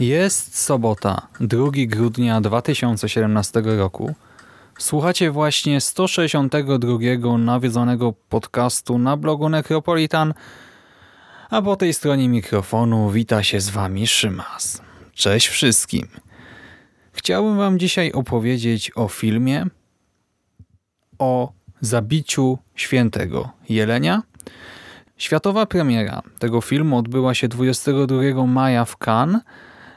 Jest sobota, 2 grudnia 2017 roku. Słuchacie właśnie 162 nawiedzonego podcastu na blogu Necropolitan, a po tej stronie mikrofonu wita się z wami Szymas. Cześć wszystkim. Chciałbym wam dzisiaj opowiedzieć o filmie o zabiciu świętego Jelenia. Światowa premiera tego filmu odbyła się 22 maja w Cannes,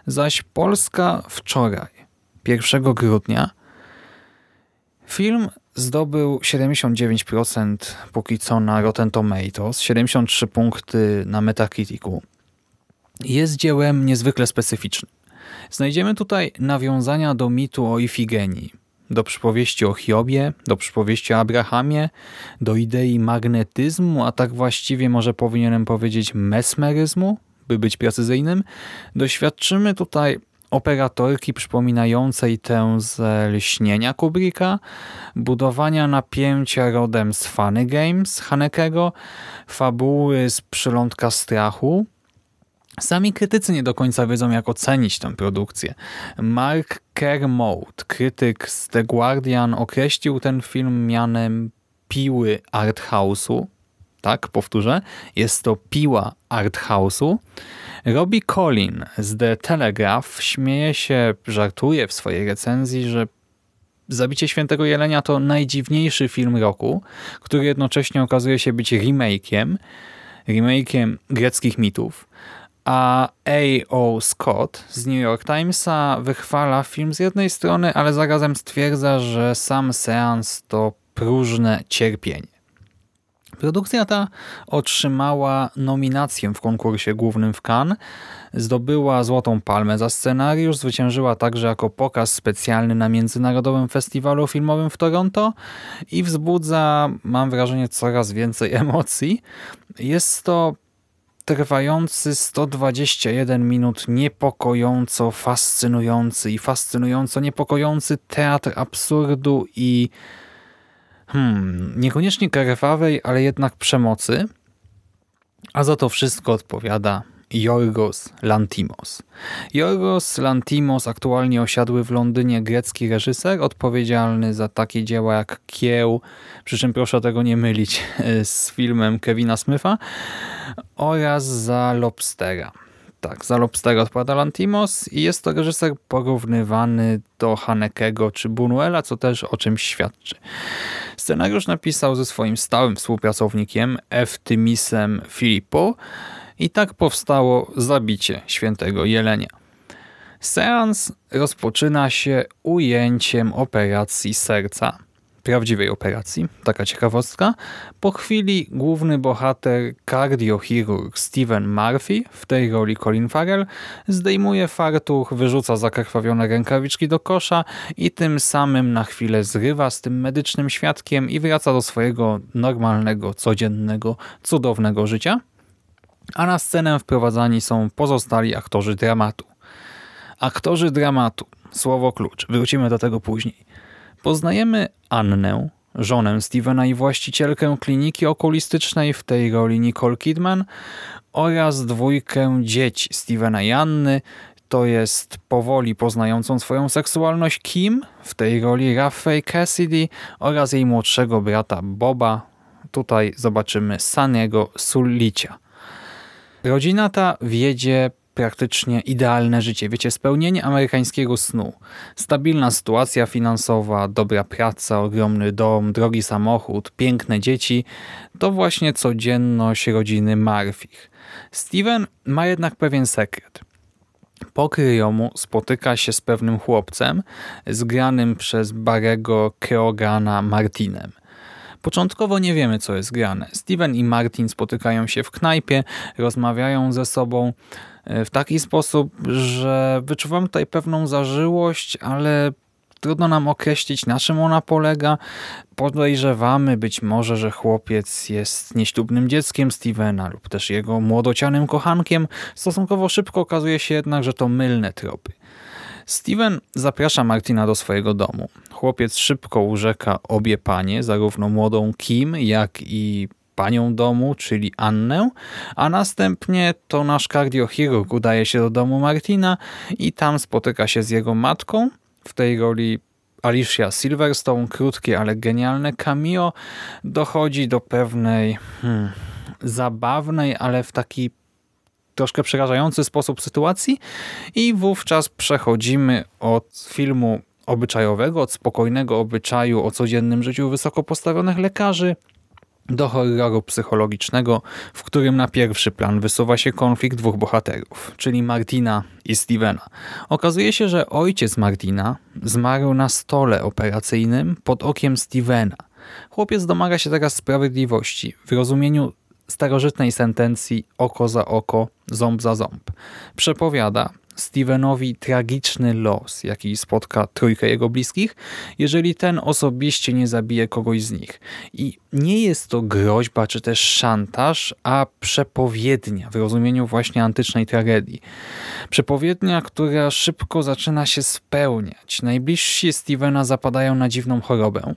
zaś Polska wczoraj, 1 grudnia. Film zdobył 79% póki co na Rotten Tomatoes, 73 punkty na Metacriticu. Jest dziełem niezwykle specyficznym. Znajdziemy tutaj nawiązania do mitu o Ifigenii, do przypowieści o Hiobie, do przypowieści o Abrahamie, do idei magnetyzmu, a tak właściwie może powinienem powiedzieć mesmeryzmu, by być precyzyjnym, doświadczymy tutaj operatorki przypominającej tę z lśnienia Kubricka, budowania napięcia rodem z Funny Games Hanekego, fabuły z przylądka strachu. Sami krytycy nie do końca wiedzą, jak ocenić tę produkcję. Mark Kermode, krytyk z The Guardian, określił ten film mianem piły arthouse'u, tak, powtórzę, jest to piła art house'u. Robbie Collin z The Telegraph śmieje się, żartuje w swojej recenzji, że Zabicie Świętego Jelenia to najdziwniejszy film roku, który jednocześnie okazuje się być remake'iem, remake'iem greckich mitów, a A.O. Scott z New York Timesa wychwala film z jednej strony, ale zarazem stwierdza, że sam seans to próżne cierpienie. Produkcja ta otrzymała nominację w konkursie głównym w Cannes, zdobyła Złotą Palmę za scenariusz, zwyciężyła także jako pokaz specjalny na Międzynarodowym Festiwalu Filmowym w Toronto i wzbudza, mam wrażenie, coraz więcej emocji. Jest to trwający 121 minut niepokojąco fascynujący i fascynująco niepokojący teatr absurdu i hmm, niekoniecznie krwawej, ale jednak przemocy, a za to wszystko odpowiada Yorgos Lantimos. Yorgos Lantimos, aktualnie osiadły w Londynie grecki reżyser, odpowiedzialny za takie dzieła jak Kieł, przy czym proszę tego nie mylić z filmem Kevina Smitha, oraz za Lobstera. Tak, za Lobstera odpowiada Lantimos i jest to reżyser porównywany do Hanekego czy Bunuela, co też o czymś świadczy. Scenariusz napisał ze swoim stałym współpracownikiem Eftymisem Filippo i tak powstało Zabicie Świętego Jelenia. Seans rozpoczyna się ujęciem operacji serca, prawdziwej operacji, taka ciekawostka. Po chwili główny bohater, kardiochirurg Steven Murphy, w tej roli Colin Farrell, zdejmuje fartuch, wyrzuca zakrwawione rękawiczki do kosza i tym samym na chwilę zrywa z tym medycznym świadkiem i wraca do swojego normalnego, codziennego, cudownego życia. A na scenę wprowadzani są pozostali aktorzy dramatu. Aktorzy dramatu, słowo klucz, wrócimy do tego później. Poznajemy Annę, żonę Stevena i właścicielkę kliniki okulistycznej, w tej roli Nicole Kidman, oraz dwójkę dzieci Stevena i Anny, to jest powoli poznającą swoją seksualność Kim, w tej roli Raffey Cassidy oraz jej młodszego brata Boba, tutaj zobaczymy Saniego Sulicia. Rodzina ta wiedzie praktycznie idealne życie. Wiecie, spełnienie amerykańskiego snu. Stabilna sytuacja finansowa, dobra praca, ogromny dom, drogi samochód, piękne dzieci. To właśnie codzienność rodziny Marfich. Steven ma jednak pewien sekret. Po kryjomu spotyka się z pewnym chłopcem zgranym przez Barego Keogana Martinem. Początkowo nie wiemy, co jest grane. Steven i Martin spotykają się w knajpie, rozmawiają ze sobą e, w taki sposób, że wyczuwam tutaj pewną zażyłość, ale trudno nam określić, na czym ona polega. Podejrzewamy być może, że chłopiec jest nieślubnym dzieckiem Stevena lub też jego młodocianym kochankiem. Stosunkowo szybko okazuje się jednak, że to mylne tropy. Steven zaprasza Martina do swojego domu. Chłopiec szybko urzeka obie panie, zarówno młodą Kim, jak i panią domu, czyli Annę, a następnie to nasz kardiochirurg udaje się do domu Martina i tam spotyka się z jego matką, w tej roli Alicia Silverstone, krótkie, ale genialne cameo, dochodzi do pewnej hmm, zabawnej, ale w taki troszkę przerażający sposób sytuacji i wówczas przechodzimy od filmu obyczajowego, od spokojnego obyczaju o codziennym życiu wysoko postawionych lekarzy do horroru psychologicznego, w którym na pierwszy plan wysuwa się konflikt dwóch bohaterów, czyli Martina i Stevena. Okazuje się, że ojciec Martina zmarł na stole operacyjnym pod okiem Stevena. Chłopiec domaga się teraz sprawiedliwości w rozumieniu starożytnej sentencji oko za oko, ząb za ząb. Przepowiada Stevenowi tragiczny los, jaki spotka trójkę jego bliskich, jeżeli ten osobiście nie zabije kogoś z nich. I nie jest to groźba czy też szantaż, a przepowiednia w rozumieniu właśnie antycznej tragedii. Przepowiednia, która szybko zaczyna się spełniać. Najbliżsi Stevena zapadają na dziwną chorobę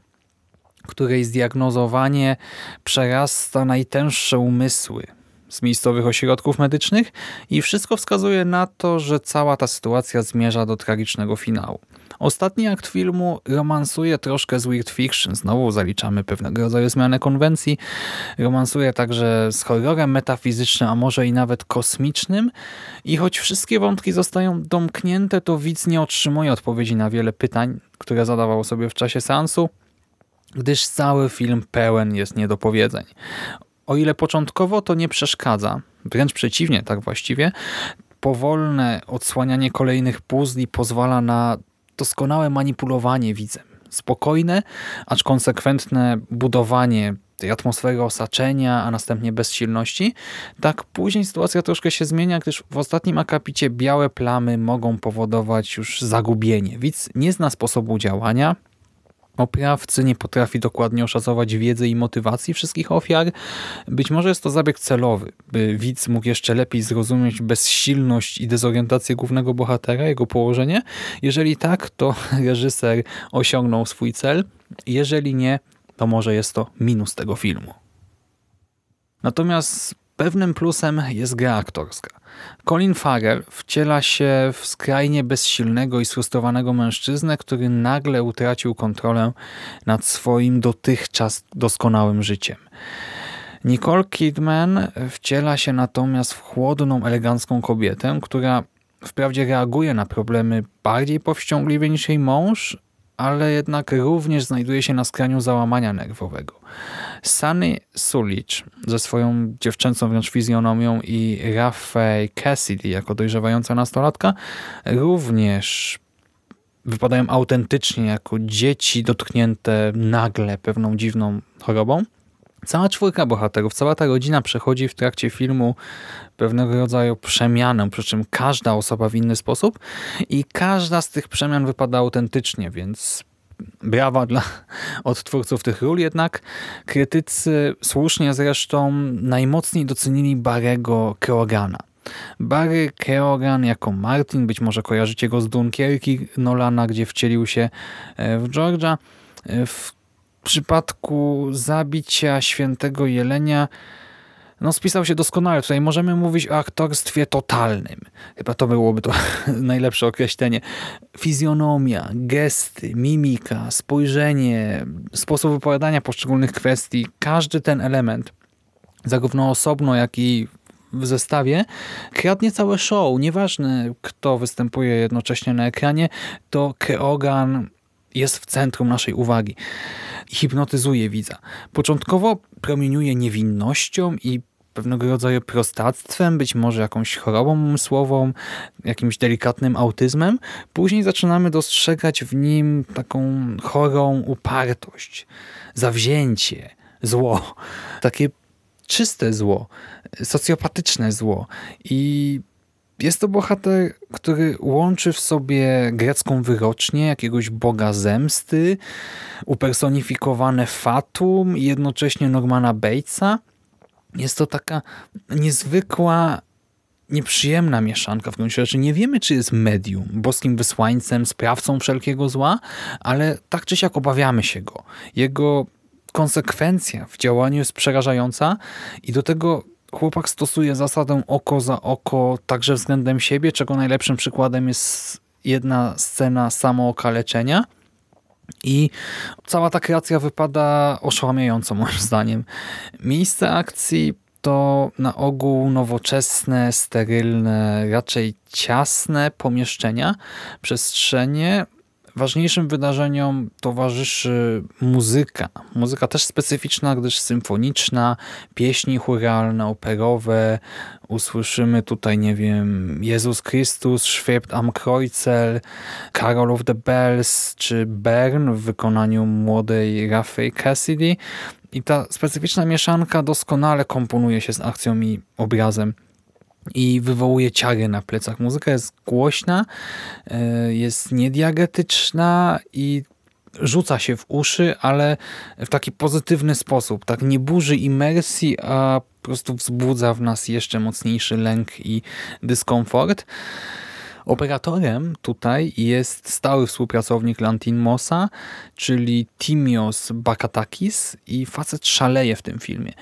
której zdiagnozowanie przerasta najtęższe umysły z miejscowych ośrodków medycznych i wszystko wskazuje na to, że cała ta sytuacja zmierza do tragicznego finału. Ostatni akt filmu romansuje troszkę z Weird Fiction, znowu zaliczamy pewnego rodzaju zmianę konwencji, romansuje także z horrorem metafizycznym, a może i nawet kosmicznym. I choć wszystkie wątki zostają domknięte, to widz nie otrzymuje odpowiedzi na wiele pytań, które zadawał sobie w czasie seansu, gdyż cały film pełen jest niedopowiedzeń. O ile początkowo to nie przeszkadza, wręcz przeciwnie, tak właściwie, powolne odsłanianie kolejnych puzli pozwala na doskonałe manipulowanie widzem. Spokojne, acz konsekwentne budowanie tej atmosfery osaczenia, a następnie bezsilności. Tak później sytuacja troszkę się zmienia, gdyż w ostatnim akapicie białe plamy mogą powodować już zagubienie. Widz nie zna sposobu działania, oprawcy nie potrafi dokładnie oszacować wiedzy i motywacji wszystkich ofiar. Być może jest to zabieg celowy, by widz mógł jeszcze lepiej zrozumieć bezsilność i dezorientację głównego bohatera, jego położenie. Jeżeli tak, to reżyser osiągnął swój cel. Jeżeli nie, to może jest to minus tego filmu. Natomiast pewnym plusem jest gra aktorska. Colin Farrell wciela się w skrajnie bezsilnego i sfrustrowanego mężczyznę, który nagle utracił kontrolę nad swoim dotychczas doskonałym życiem. Nicole Kidman wciela się natomiast w chłodną, elegancką kobietę, która wprawdzie reaguje na problemy bardziej powściągliwie niż jej mąż, ale jednak również znajduje się na skraniu załamania nerwowego. Sunny Sulich ze swoją dziewczęcą wręcz fizjonomią i Rafael Cassidy jako dojrzewająca nastolatka również wypadają autentycznie jako dzieci dotknięte nagle pewną dziwną chorobą. Cała czwórka bohaterów, cała ta rodzina przechodzi w trakcie filmu pewnego rodzaju przemianę, przy czym każda osoba w inny sposób i każda z tych przemian wypada autentycznie, więc brawa dla odtwórców tych ról, jednak krytycy słusznie zresztą najmocniej docenili Barego Keogana. Barry Keoghan jako Martin, być może kojarzycie go z Dunkierki Nolana, gdzie wcielił się e, w George'a. E, w przypadku zabicia świętego jelenia no spisał się doskonale. Tutaj możemy mówić o aktorstwie totalnym. Chyba to byłoby to najlepsze określenie. Fizjonomia, gesty, mimika, spojrzenie, sposób wypowiadania poszczególnych kwestii, każdy ten element, zarówno osobno, jak i w zestawie, kradnie całe show. Nieważne, kto występuje jednocześnie na ekranie, to Keogan jest w centrum naszej uwagi. Hipnotyzuje widza. Początkowo promieniuje niewinnością i pewnego rodzaju prostactwem, być może jakąś chorobą umysłową, jakimś delikatnym autyzmem. Później zaczynamy dostrzegać w nim taką chorą upartość, zawzięcie, zło. Takie czyste zło, socjopatyczne zło. I jest to bohater, który łączy w sobie grecką wyrocznię, jakiegoś boga zemsty, upersonifikowane Fatum i jednocześnie Normana Batesa. Jest to taka niezwykła, nieprzyjemna mieszanka w gruncie rzeczy. Nie wiemy, czy jest medium, boskim wysłańcem, sprawcą wszelkiego zła, ale tak czy siak obawiamy się go. Jego konsekwencja w działaniu jest przerażająca i do tego chłopak stosuje zasadę oko za oko także względem siebie, czego najlepszym przykładem jest jedna scena samookaleczenia i cała ta kreacja wypada oszałamiająco moim zdaniem. Miejsce akcji to na ogół nowoczesne, sterylne, raczej ciasne pomieszczenia, przestrzenie, Ważniejszym wydarzeniom towarzyszy muzyka. Muzyka też specyficzna, gdyż symfoniczna, pieśni churalne, operowe. Usłyszymy tutaj, nie wiem, Jezus Chrystus, Schwebt am Kreuzel, Carol of the Bells czy Bern w wykonaniu młodej Raffy Cassidy. I ta specyficzna mieszanka doskonale komponuje się z akcją i obrazem i wywołuje ciary na plecach. Muzyka jest głośna, e, jest niediagetyczna i rzuca się w uszy, ale w taki pozytywny sposób. Tak nie burzy imersji, a po prostu wzbudza w nas jeszcze mocniejszy lęk i dyskomfort. Operatorem tutaj jest stały współpracownik Lantinmosa, czyli Timios Bakatakis i facet szaleje w tym filmie.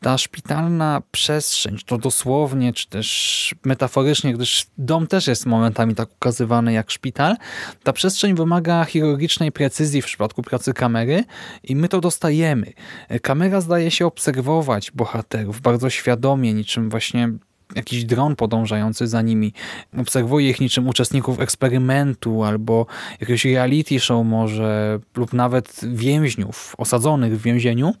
Ta szpitalna przestrzeń, to dosłownie, czy też metaforycznie, gdyż dom też jest momentami tak ukazywany jak szpital, ta przestrzeń wymaga chirurgicznej precyzji w przypadku pracy kamery i my to dostajemy. Kamera zdaje się obserwować bohaterów bardzo świadomie, niczym właśnie jakiś dron podążający za nimi. Obserwuje ich niczym uczestników eksperymentu albo jakiegoś reality show może lub nawet więźniów osadzonych w więzieniu.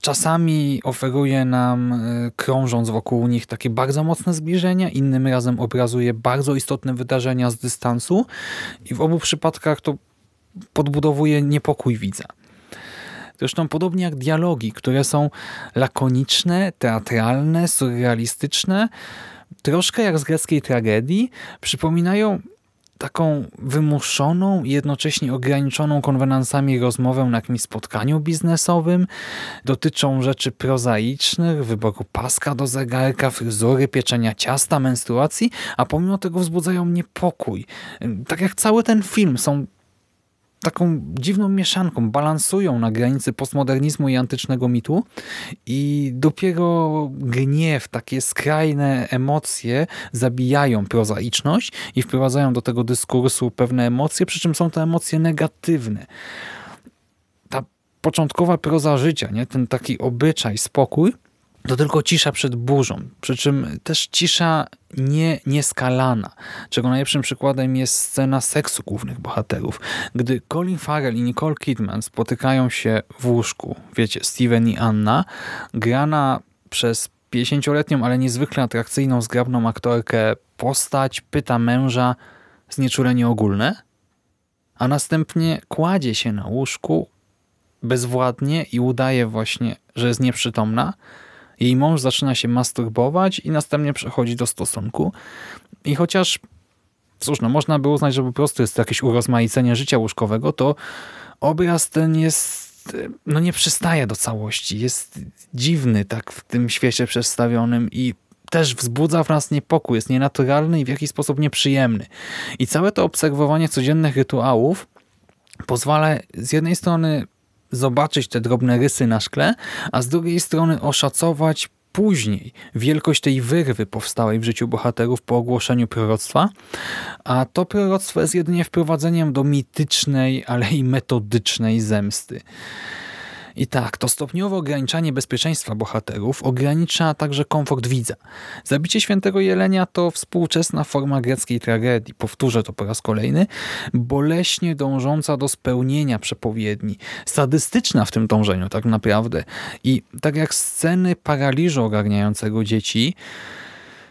Czasami oferuje nam, e, krążąc wokół nich, takie bardzo mocne zbliżenia, innym razem obrazuje bardzo istotne wydarzenia z dystansu i w obu przypadkach to podbudowuje niepokój widza. Zresztą podobnie jak dialogi, które są lakoniczne, teatralne, surrealistyczne, troszkę jak z greckiej tragedii, przypominają taką wymuszoną i jednocześnie ograniczoną konwenansami rozmowę na jakimś spotkaniu biznesowym. Dotyczą rzeczy prozaicznych, wyboru paska do zegarka, fryzury, pieczenia ciasta, menstruacji, a pomimo tego wzbudzają niepokój. Tak jak cały ten film są taką dziwną mieszanką, balansują na granicy postmodernizmu i antycznego mitu i dopiero gniew, takie skrajne emocje zabijają prozaiczność i wprowadzają do tego dyskursu pewne emocje, przy czym są to emocje negatywne. Ta początkowa proza życia, nie? ten taki obyczaj, spokój, to tylko cisza przed burzą, przy czym też cisza nie, nieskalana, czego najlepszym przykładem jest scena seksu głównych bohaterów. Gdy Colin Farrell i Nicole Kidman spotykają się w łóżku, wiecie, Steven i Anna, grana przez 50-letnią, ale niezwykle atrakcyjną, zgrabną aktorkę postać pyta męża znieczulenie ogólne, a następnie kładzie się na łóżku bezwładnie i udaje właśnie, że jest nieprzytomna, jej mąż zaczyna się masturbować i następnie przechodzi do stosunku. I chociaż, cóż, no można by uznać, że po prostu jest to jakieś urozmaicenie życia łóżkowego, to obraz ten jest no nie przystaje do całości. Jest dziwny tak w tym świecie przedstawionym i też wzbudza w nas niepokój, jest nienaturalny i w jakiś sposób nieprzyjemny. I całe to obserwowanie codziennych rytuałów pozwala z jednej strony zobaczyć te drobne rysy na szkle, a z drugiej strony oszacować później wielkość tej wyrwy powstałej w życiu bohaterów po ogłoszeniu proroctwa, a to proroctwo jest jedynie wprowadzeniem do mitycznej, ale i metodycznej zemsty. I tak, to stopniowe ograniczanie bezpieczeństwa bohaterów ogranicza także komfort widza. Zabicie świętego jelenia to współczesna forma greckiej tragedii. Powtórzę to po raz kolejny. Boleśnie dążąca do spełnienia przepowiedni. Sadystyczna w tym dążeniu tak naprawdę. I tak jak sceny paraliżu ogarniającego dzieci,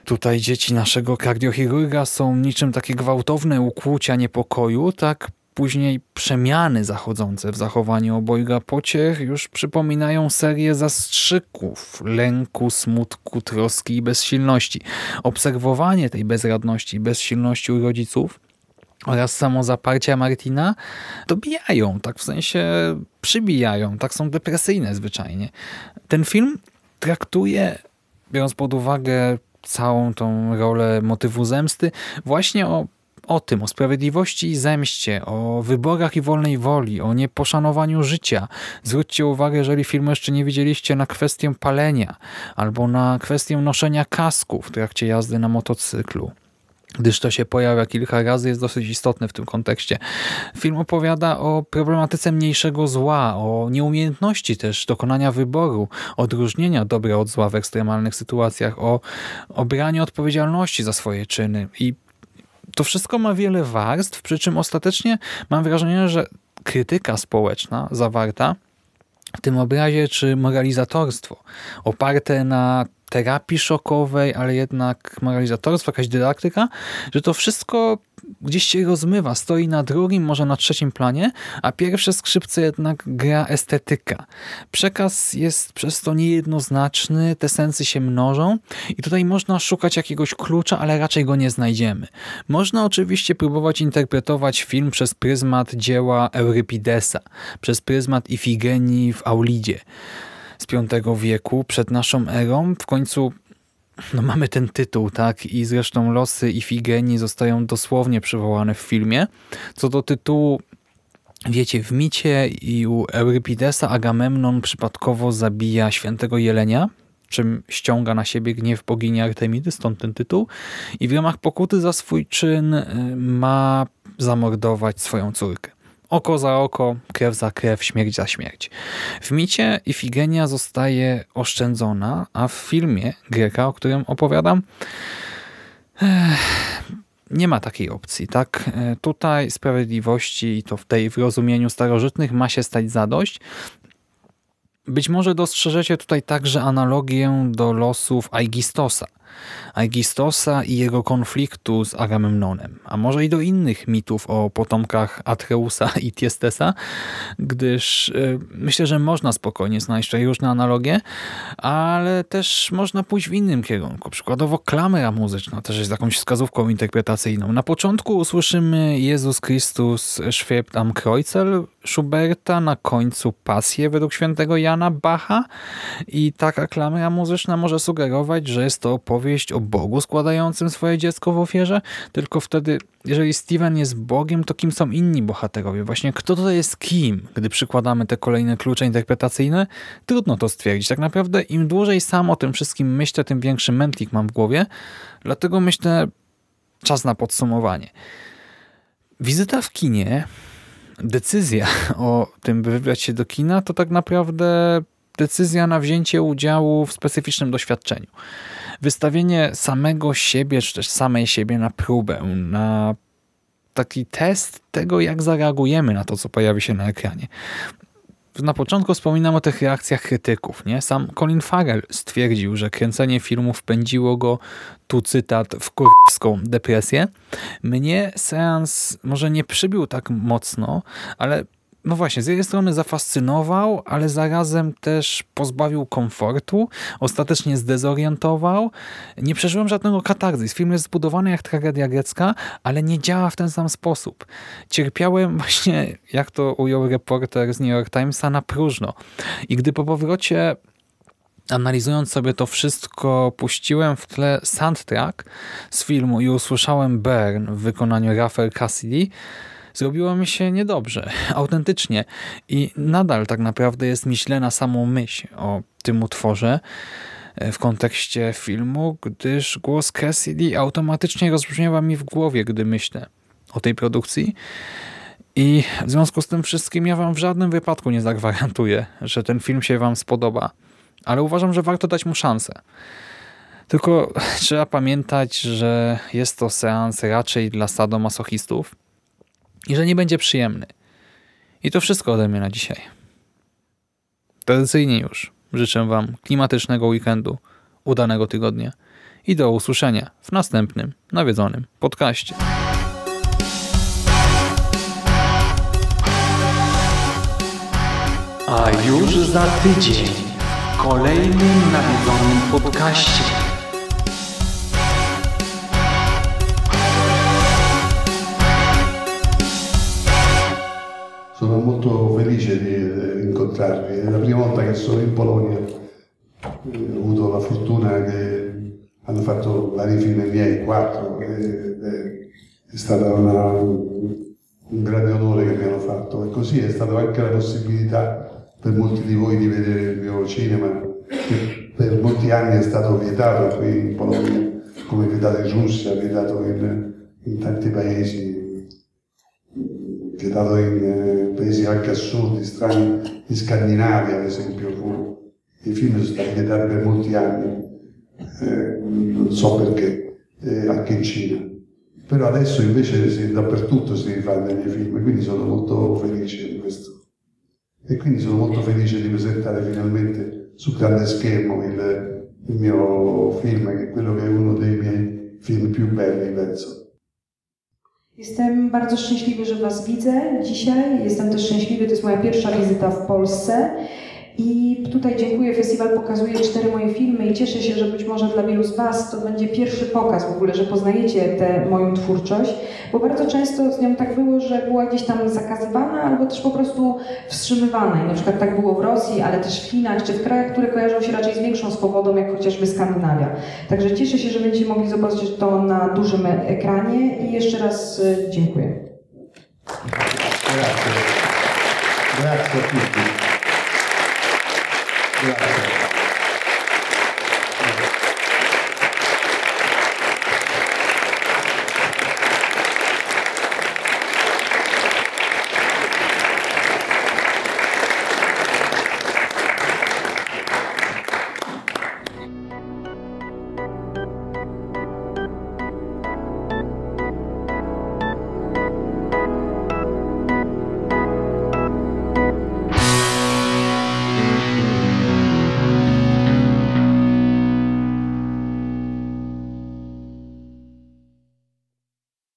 tutaj dzieci naszego kardiochirurga są niczym takie gwałtowne ukłucia niepokoju, tak później przemiany zachodzące w zachowaniu obojga pociech już przypominają serię zastrzyków, lęku, smutku, troski i bezsilności. Obserwowanie tej bezradności i bezsilności u rodziców oraz samo zaparcia Martina dobijają, tak w sensie przybijają, tak są depresyjne zwyczajnie. Ten film traktuje, biorąc pod uwagę całą tą rolę motywu zemsty, właśnie o o tym, o sprawiedliwości i zemście, o wyborach i wolnej woli, o nieposzanowaniu życia. Zwróćcie uwagę, jeżeli filmu jeszcze nie widzieliście, na kwestię palenia albo na kwestię noszenia kasku w trakcie jazdy na motocyklu gdyż to się pojawia kilka razy, jest dosyć istotne w tym kontekście. Film opowiada o problematyce mniejszego zła, o nieumiejętności też dokonania wyboru, odróżnienia dobra od zła w ekstremalnych sytuacjach, o obraniu odpowiedzialności za swoje czyny i to wszystko ma wiele warstw, przy czym ostatecznie mam wrażenie, że krytyka społeczna zawarta w tym obrazie, czy moralizatorstwo oparte na terapii szokowej, ale jednak moralizatorstwo, jakaś dydaktyka, że to wszystko gdzieś się rozmywa, stoi na drugim, może na trzecim planie, a pierwsze skrzypce jednak gra estetyka. Przekaz jest przez to niejednoznaczny, te sensy się mnożą i tutaj można szukać jakiegoś klucza, ale raczej go nie znajdziemy. Można oczywiście próbować interpretować film przez pryzmat dzieła Eurypidesa, przez pryzmat Ifigenii w Aulidzie z V wieku, przed naszą erą. W końcu no mamy ten tytuł, tak? I zresztą losy Ifigenii zostają dosłownie przywołane w filmie. Co do tytułu, wiecie, w micie i u Eurypidesa Agamemnon przypadkowo zabija świętego jelenia, czym ściąga na siebie gniew bogini Artemidy, stąd ten tytuł. I w ramach pokuty za swój czyn y, ma zamordować swoją córkę. Oko za oko, krew za krew, śmierć za śmierć. W micie Ifigenia zostaje oszczędzona, a w filmie Greka, o którym opowiadam, nie ma takiej opcji. tak? E, tutaj sprawiedliwości, i to w tej w rozumieniu starożytnych, ma się stać zadość. Być może dostrzeżecie tutaj także analogię do losów Aigistosa, Aigistosa i jego konfliktu z Agamemnonem, a może i do innych mitów o potomkach Atreusa i Tiestesa, gdyż y, myślę, że można spokojnie znaleźć tutaj różne analogie, ale też można pójść w innym kierunku. Przykładowo klamera muzyczna też jest jakąś wskazówką interpretacyjną. Na początku usłyszymy Jezus Chrystus schwebt am Kreuzel Schuberta, na końcu pasję według świętego Jana Bacha i taka klamera muzyczna może sugerować, że jest to opowieść o Bogu składającym swoje dziecko w ofierze, tylko wtedy, jeżeli Steven jest Bogiem, to kim są inni bohaterowie? Właśnie kto to jest kim? Gdy przykładamy te kolejne klucze interpretacyjne, trudno to stwierdzić. Tak naprawdę im dłużej sam o tym wszystkim myślę, tym większy mętlik mam w głowie, dlatego myślę, czas na podsumowanie. Wizyta w kinie, decyzja o tym, by wybrać się do kina, to tak naprawdę decyzja na wzięcie udziału w specyficznym doświadczeniu wystawienie samego siebie, czy też samej siebie na próbę, na taki test tego, jak zareagujemy na to, co pojawi się na ekranie. Na początku wspominam o tych reakcjach krytyków. Nie? Sam Colin Farrell stwierdził, że kręcenie filmów pędziło go, tu cytat, w kurską depresję. Mnie seans może nie przybił tak mocno, ale no właśnie, z jednej strony zafascynował, ale zarazem też pozbawił komfortu, ostatecznie zdezorientował. Nie przeżyłem żadnego katarzys. Film jest zbudowany jak tragedia grecka, ale nie działa w ten sam sposób. Cierpiałem właśnie, jak to ujął reporter z New York Timesa, na próżno. I gdy po powrocie analizując sobie to wszystko, puściłem w tle soundtrack z filmu i usłyszałem Burn w wykonaniu Raphael Cassidy, zrobiło mi się niedobrze, autentycznie. I nadal tak naprawdę jest mi źle na samą myśl o tym utworze e, w kontekście filmu, gdyż głos Cassidy automatycznie rozbrzmiewa mi w głowie, gdy myślę o tej produkcji. I w związku z tym wszystkim ja wam w żadnym wypadku nie zagwarantuję, że ten film się wam spodoba, ale uważam, że warto dać mu szansę. Tylko trzeba pamiętać, że jest to seans raczej dla sadomasochistów i że nie będzie przyjemny. I to wszystko ode mnie na dzisiaj. Tradycyjnie już życzę Wam klimatycznego weekendu, udanego tygodnia i do usłyszenia w następnym nawiedzonym podcaście. A już za tydzień w kolejnym nawiedzonym podcaście. Molto felice di eh, incontrarvi. È la prima volta che sono in Polonia. Eh, Ho avuto la fortuna che hanno fatto vari film miei, quattro. e- e- È stato un grande onore che mi hanno fatto. E così è stata anche la possibilità per molti di voi di vedere il mio cinema, che per molti anni è stato vietato qui in Polonia, come vietato in Russia, vietato in, in tanti paesi vietato in eh, paesi anche assurdi, strani, in Scandinavia ad esempio, fu- i film sono stati vietati per molti anni, eh, non so perché, eh, anche in Cina. Però adesso invece si- dappertutto si rifanno i miei film, quindi sono molto felice di questo. E quindi sono molto felice di presentare finalmente sul grande schermo il, il mio film, che è quello che è uno dei miei film più belli, penso. Jestem bardzo szczęśliwy, że Was widzę dzisiaj. Jestem też szczęśliwy, to jest moja pierwsza wizyta w Polsce. I tutaj dziękuję, festiwal pokazuje cztery moje filmy i cieszę się, że być może dla wielu z Was to będzie pierwszy pokaz w ogóle, że poznajecie tę moją twórczość, bo bardzo często z nią tak było, że była gdzieś tam zakazywana albo też po prostu wstrzymywana. I na przykład tak było w Rosji, ale też w Chinach czy w krajach, które kojarzą się raczej z większą swobodą, jak chociażby Skandynawia. Także cieszę się, że będziecie mogli zobaczyć to na dużym ekranie i jeszcze raz e, dziękuję. Grazie. Grazie tutti. Grazie.